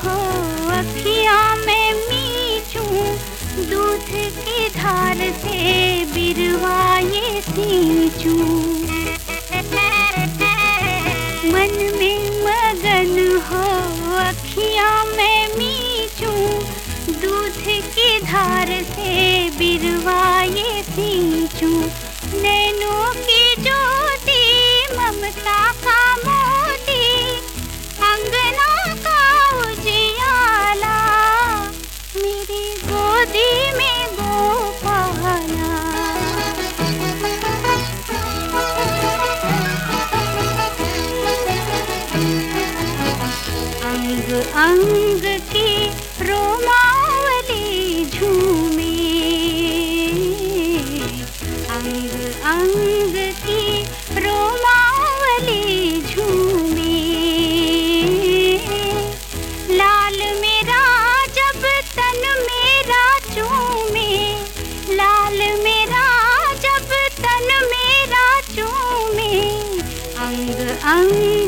हो अखियाँ में दूध की धार से सींचूं। मन में अखियाँ मैं मीचूं दूध की धार से बिरवाए थी नैनों अंग की रोमावली झूमे। अंग अंग की रोमावली झूमे। लाल मेरा जब तन मेरा चूमे। लाल मेरा जब तन मेरा चूमे। अंग अंग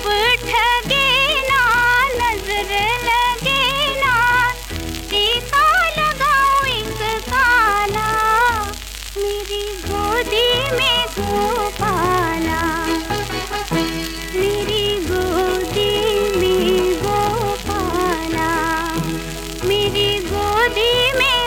रूप नज़र लगे ना टीका लगाओ मेरी गोदी में तू मेरी गोदी में गोपाला, मेरी गोदी में